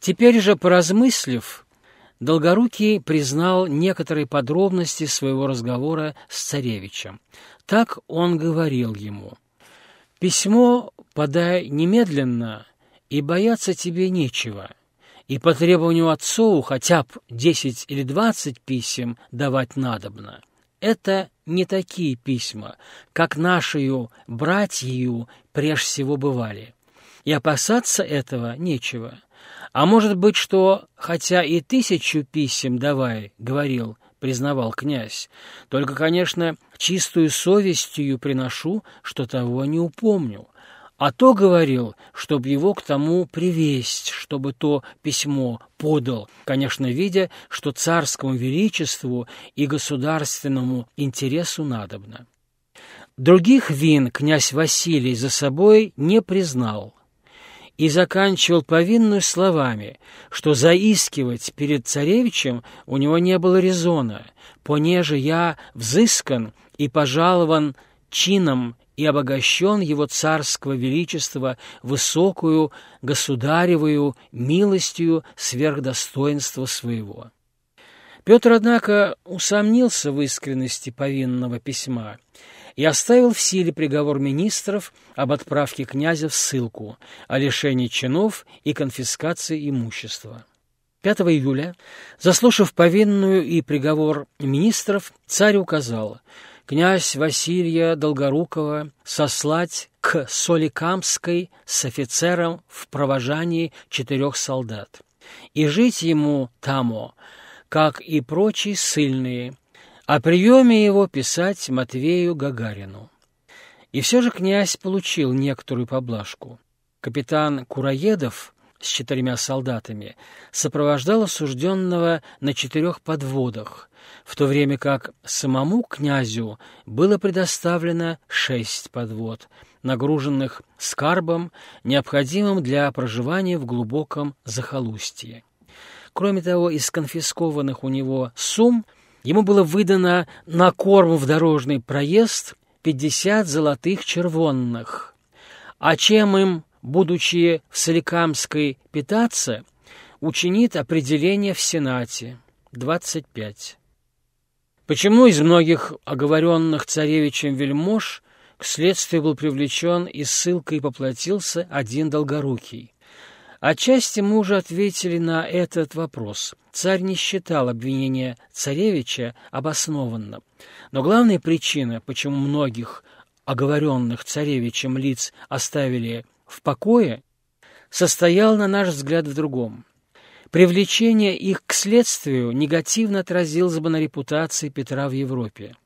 Теперь же, поразмыслив, Долгорукий признал некоторые подробности своего разговора с царевичем. Так он говорил ему. «Письмо подай немедленно, и бояться тебе нечего, и по требованию отцу хотя бы десять или двадцать писем давать надобно. Это не такие письма, как нашою братьею прежде всего бывали. И опасаться этого нечего». А может быть, что, хотя и тысячу писем давай, — говорил, признавал князь, — только, конечно, чистую совестью приношу, что того не упомню. А то говорил, чтоб его к тому привесть, чтобы то письмо подал, конечно, видя, что царскому величеству и государственному интересу надобно. Других вин князь Василий за собой не признал, и заканчивал повинную словами, что заискивать перед царевичем у него не было резона, понеже я взыскан и пожалован чином и обогащен его царского величества высокую государевую милостью сверхдостоинства своего. Петр, однако, усомнился в искренности повинного письма и оставил в силе приговор министров об отправке князя в ссылку, о лишении чинов и конфискации имущества. 5 июля, заслушав повинную и приговор министров, царь указал князь Василия Долгорукова сослать к Соликамской с офицером в провожании четырех солдат и жить ему тамо, как и прочие ссыльные, о приеме его писать Матвею Гагарину. И все же князь получил некоторую поблажку. Капитан Кураедов с четырьмя солдатами сопровождал осужденного на четырех подводах, в то время как самому князю было предоставлено шесть подвод, нагруженных скарбом, необходимым для проживания в глубоком захолустье. Кроме того, из конфискованных у него сумм Ему было выдано на корм в дорожный проезд 50 золотых червонных. А чем им, будучи в Соликамской, питаться, учинит определение в Сенате 25. Почему из многих оговоренных царевичем вельмож к следствию был привлечен и ссылкой поплатился один Долгорукий? Отчасти мы уже ответили на этот вопрос. Царь не считал обвинения царевича обоснованным. Но главная причина, почему многих оговоренных царевичем лиц оставили в покое, состояла, на наш взгляд, в другом. Привлечение их к следствию негативно отразилось бы на репутации Петра в Европе.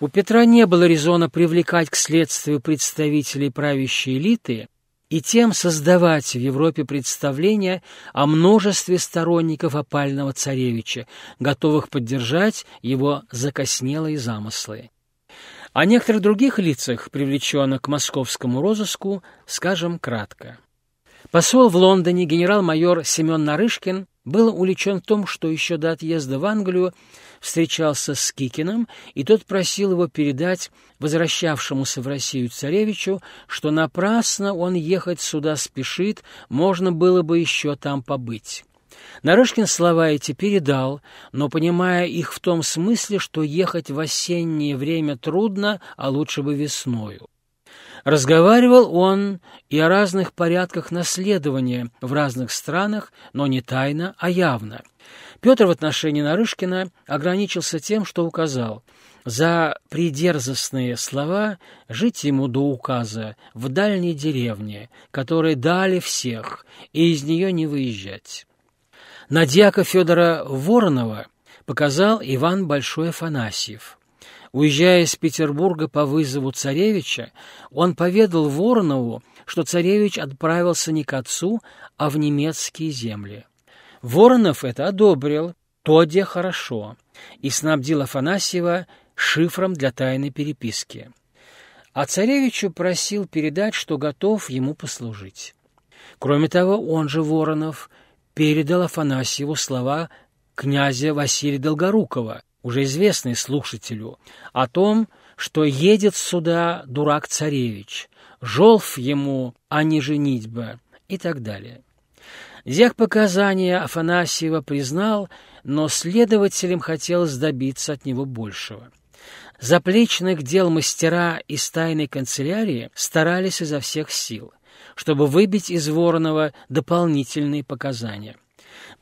У Петра не было резона привлекать к следствию представителей правящей элиты, и тем создавать в Европе представление о множестве сторонников опального царевича, готовых поддержать его закоснелые замыслы. О некоторых других лицах, привлеченных к московскому розыску, скажем кратко. Посол в Лондоне генерал-майор Семен Нарышкин был увлечен в том, что еще до отъезда в Англию встречался с Кикиным, и тот просил его передать возвращавшемуся в Россию царевичу, что напрасно он ехать сюда спешит, можно было бы еще там побыть. Нарышкин слова эти передал, но понимая их в том смысле, что ехать в осеннее время трудно, а лучше бы весною. Разговаривал он и о разных порядках наследования в разных странах, но не тайно, а явно – Петр в отношении Нарышкина ограничился тем, что указал за придерзостные слова жить ему до указа в дальней деревне, которой дали всех, и из нее не выезжать. На дьяка Федора Воронова показал Иван Большой Афанасьев. Уезжая из Петербурга по вызову царевича, он поведал Воронову, что царевич отправился не к отцу, а в немецкие земли. Воронов это одобрил, то где хорошо, и снабдил Афанасьева шифром для тайной переписки. А царевичу просил передать, что готов ему послужить. Кроме того, он же, Воронов, передал Афанасьеву слова князя Василия Долгорукова, уже известный слушателю, о том, что едет сюда дурак-царевич, жолф ему, а не женитьба и так далее. Дьяк показания Афанасьева признал, но следователям хотелось добиться от него большего. Заплечных дел мастера из тайной канцелярии старались изо всех сил, чтобы выбить из Воронова дополнительные показания.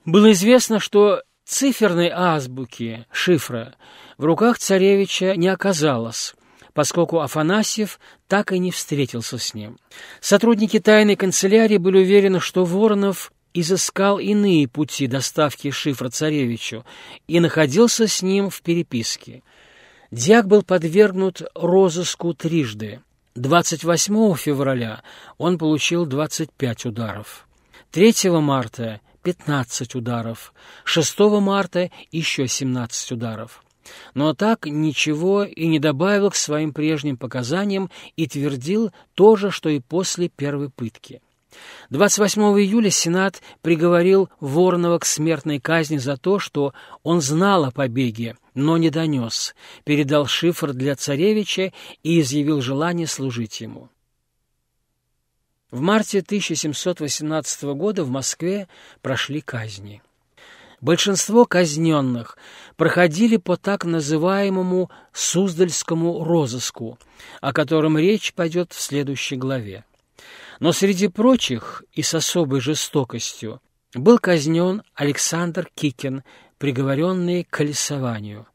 Было известно, что циферной азбуки, шифра, в руках царевича не оказалось, поскольку Афанасьев так и не встретился с ним. Сотрудники тайной канцелярии были уверены, что Воронов изыскал иные пути доставки шифра царевичу и находился с ним в переписке. Дьяк был подвергнут розыску трижды. 28 февраля он получил 25 ударов. 3 марта — 15 ударов. 6 марта — еще 17 ударов но так ничего и не добавил к своим прежним показаниям и твердил то же, что и после первой пытки. 28 июля Сенат приговорил Воронова к смертной казни за то, что он знал о побеге, но не донес, передал шифр для царевича и изъявил желание служить ему. В марте 1718 года в Москве прошли казни. Большинство казненных проходили по так называемому Суздальскому розыску, о котором речь пойдет в следующей главе. Но среди прочих и с особой жестокостью был казнен Александр Кикин, приговоренный к колесованию.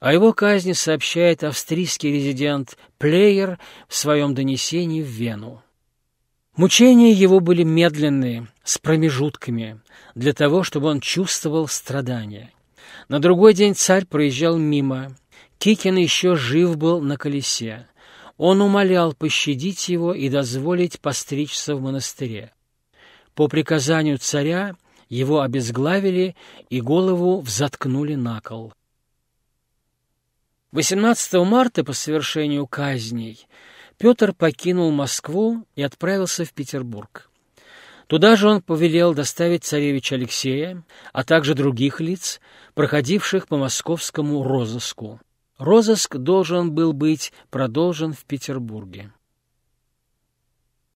О его казни сообщает австрийский резидент Плеер в своем донесении в Вену. Мучения его были медленные, с промежутками, для того, чтобы он чувствовал страдания. На другой день царь проезжал мимо. Кикин еще жив был на колесе. Он умолял пощадить его и дозволить постричься в монастыре. По приказанию царя его обезглавили и голову взаткнули на кол. 18 марта по совершению казней Петр покинул Москву и отправился в Петербург. Туда же он повелел доставить царевича Алексея, а также других лиц, проходивших по московскому розыску. Розыск должен был быть продолжен в Петербурге.